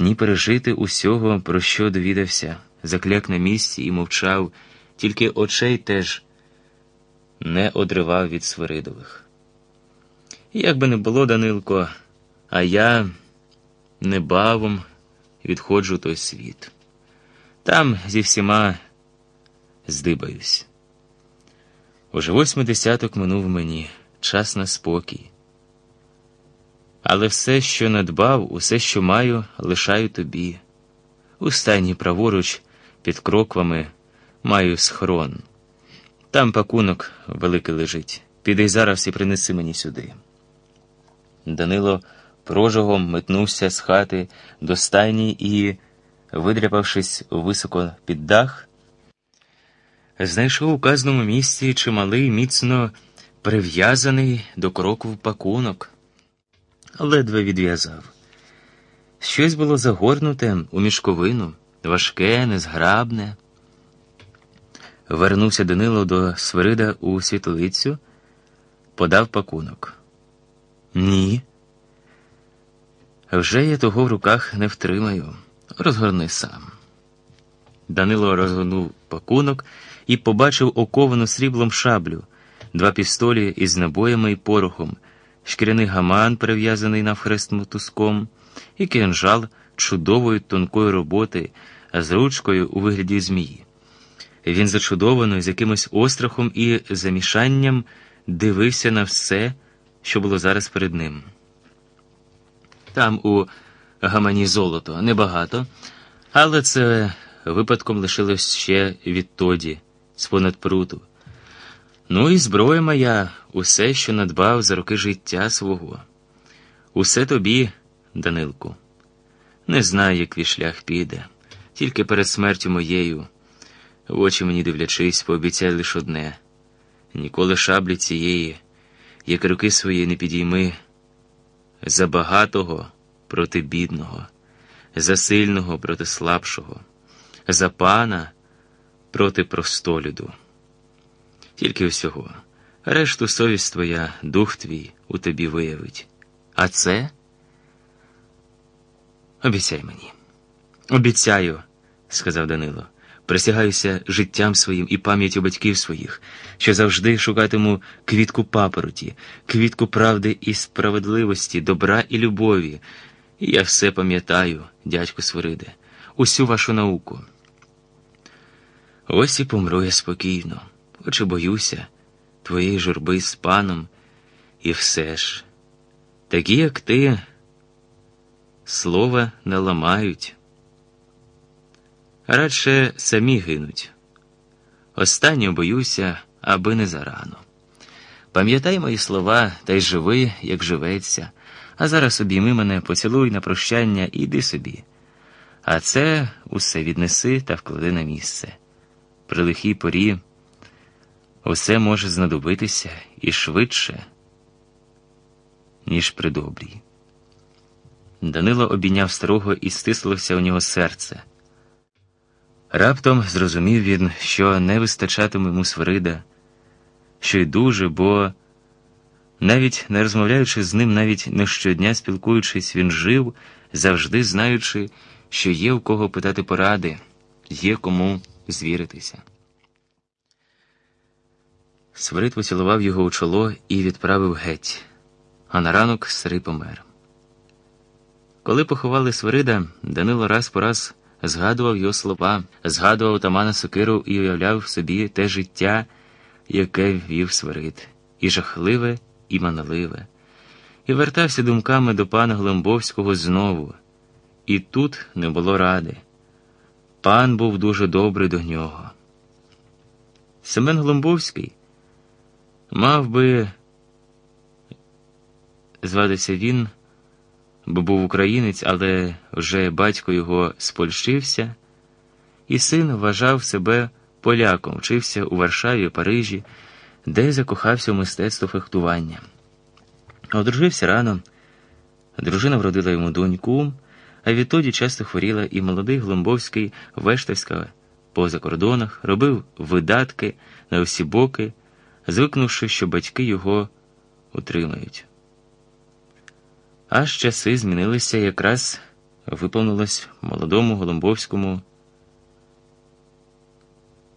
ні пережити усього, про що довідався, закляк на місці і мовчав, тільки очей теж не одривав від Свиридових. Як би не було, Данилко, а я небавом відходжу той світ. Там зі всіма здибаюсь. Уже восьмий десяток минув мені, час на спокій. Але все, що надбав, усе, що маю, лишаю тобі. У стайні праворуч, під кроквами, маю схрон. Там пакунок великий лежить. Піди зараз і принеси мені сюди. Данило прожогом метнувся з хати до стайні і, видряпавшись високо під дах, знайшов у казному місці чималий, міцно прив'язаний до кроку пакунок. Ледве відв'язав. Щось було загорнуте у мішковину, важке, незграбне. Вернувся Данило до Свирида у світлицю, подав пакунок. Ні. Вже я того в руках не втримаю. Розгорни сам. Данило розгорнув пакунок і побачив оковану сріблом шаблю, два пістолі із набоями і порохом, шкіряний гаман, перев'язаний навхрест мотузком, і кинжал чудової тонкої роботи, з ручкою у вигляді змії. Він зачудовано, з якимось острахом і замішанням дивився на все, що було зараз перед ним. Там у гамані золото небагато, але це випадком лишилось ще відтоді, з понад пруту. Ну і зброя моя, усе, що надбав за роки життя свого. Усе тобі, Данилку. Не знаю, як твій шлях піде, тільки перед смертю моєю, в очі мені дивлячись, пообіцяй лиш одне ніколи шаблі цієї, як руки свої не підійми, за багатого проти бідного, за сильного проти слабшого, за пана проти простолюду. Тільки всього, решту совість твоя, дух твій у тобі виявить. А це обіцяй мені. Обіцяю, сказав Данило. Присягаюся життям своїм і пам'яттю батьків своїх, що завжди шукатиму квітку папороті, квітку правди і справедливості, добра і любові. І я все пам'ятаю, дядько Свириде, усю вашу науку. Ось і помру я спокійно, хоч і боюся твоєї журби з паном, і все ж, такі, як ти, слова не ламають радше самі гинуть. Останнього боюся, аби не зарано. Пам'ятай мої слова та й живи, як живеться, а зараз обійми мене, поцілуй на прощання і йди собі. А це усе віднеси та вклади на місце. При лихій порі усе може знадобитися і швидше, ніж при добрій. Данило обійняв старого і стислося у нього серце. Раптом зрозумів він, що не вистачатиме йому Свирида, що й дуже, бо, навіть не розмовляючи з ним, навіть не щодня спілкуючись, він жив, завжди знаючи, що є у кого питати поради, є кому звіритися. Свирид поцілував його у чоло і відправив геть, а на ранок старий помер. Коли поховали Свирида, Данило раз по раз згадував його слова, згадував отамана Сокиру і уявляв собі те життя, яке вів Свирид, і жахливе, і маналиве, і вертався думками до пана Гломбовського знову. І тут не було ради. Пан був дуже добрий до нього. Семен Гломбовський мав би, зватися він бо був українець, але вже батько його спольщився, і син вважав себе поляком, вчився у Варшаві, Парижі, де закохався в мистецтво фехтування. Одружився рано, дружина вродила йому доньку, а відтоді часто хворіла і молодий Гломбовський Вештавська по закордонах, робив видатки на усі боки, звикнувши, що батьки його утримають. Аж часи змінилися якраз виповнилось молодому Голомбовському